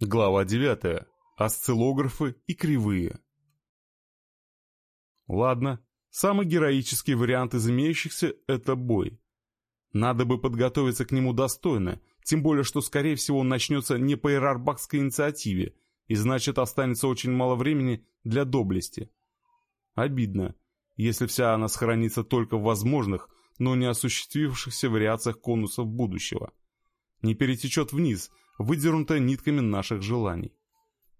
Глава 9. Осциллографы и кривые. Ладно, самый героический вариант из имеющихся – это бой. Надо бы подготовиться к нему достойно, тем более, что, скорее всего, он начнется не по иерарбахской инициативе, и значит, останется очень мало времени для доблести. Обидно, если вся она сохранится только в возможных, но не осуществившихся вариациях конусов будущего. Не перетечет вниз – выдернутая нитками наших желаний.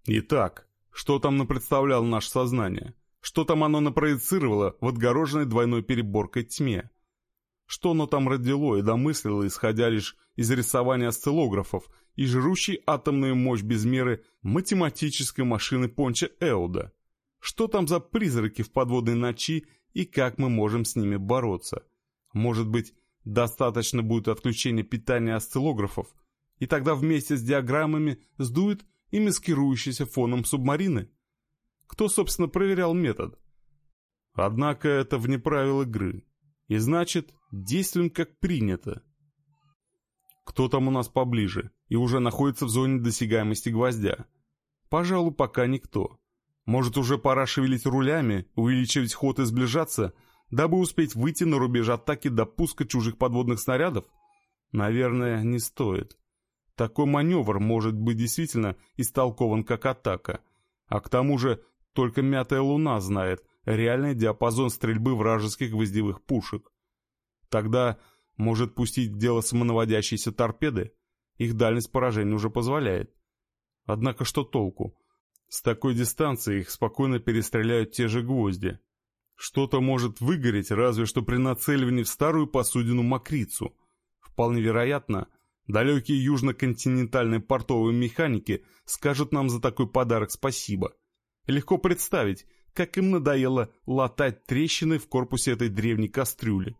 Итак, что там напредставлял наше сознание? Что там оно напроецировало в отгороженной двойной переборкой тьме? Что оно там родило и домыслило, исходя лишь из рисования осциллографов и жрущей атомную мощь без меры математической машины Понча Эуда? Что там за призраки в подводной ночи и как мы можем с ними бороться? Может быть, достаточно будет отключения питания осциллографов – и тогда вместе с диаграммами сдует и маскирующийся фоном субмарины. Кто, собственно, проверял метод? Однако это вне правил игры. И значит, действуем как принято. Кто там у нас поближе и уже находится в зоне досягаемости гвоздя? Пожалуй, пока никто. Может, уже пора шевелить рулями, увеличивать ход и сближаться, дабы успеть выйти на рубеж атаки до пуска чужих подводных снарядов? Наверное, не стоит. Такой маневр может быть действительно истолкован как атака. А к тому же только мятая луна знает реальный диапазон стрельбы вражеских гвоздевых пушек. Тогда может пустить дело самонаводящиеся торпеды, их дальность поражения уже позволяет. Однако что толку? С такой дистанции их спокойно перестреляют те же гвозди. Что-то может выгореть, разве что при нацеливании в старую посудину мокрицу. Вполне вероятно, Далекие южно-континентальные портовые механики скажут нам за такой подарок спасибо. Легко представить, как им надоело латать трещины в корпусе этой древней кастрюли.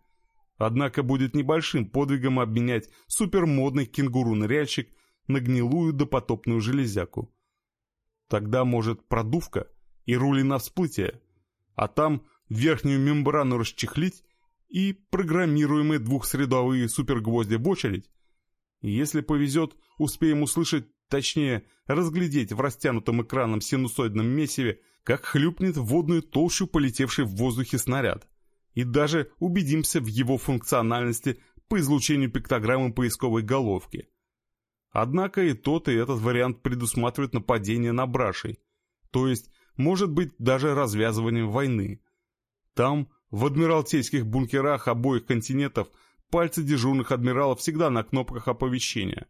Однако будет небольшим подвигом обменять супермодный кенгуру-ныряльщик на гнилую допотопную железяку. Тогда, может, продувка и рули на всплытие, а там верхнюю мембрану расчехлить и программируемые двухсредовые супергвозди в очередь, если повезет, успеем услышать, точнее, разглядеть в растянутом экраном синусоидном месиве, как хлюпнет в водную толщу полетевший в воздухе снаряд. И даже убедимся в его функциональности по излучению пиктограммы поисковой головки. Однако и тот, и этот вариант предусматривает нападение на брашей, то есть, может быть, даже развязыванием войны. Там, в адмиралтейских бункерах обоих континентов – Пальцы дежурных адмиралов всегда на кнопках оповещения.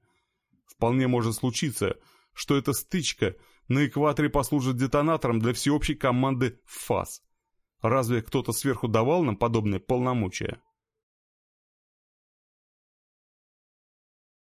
Вполне может случиться, что эта стычка на экваторе послужит детонатором для всеобщей команды ФАС. Разве кто-то сверху давал нам подобные полномочия?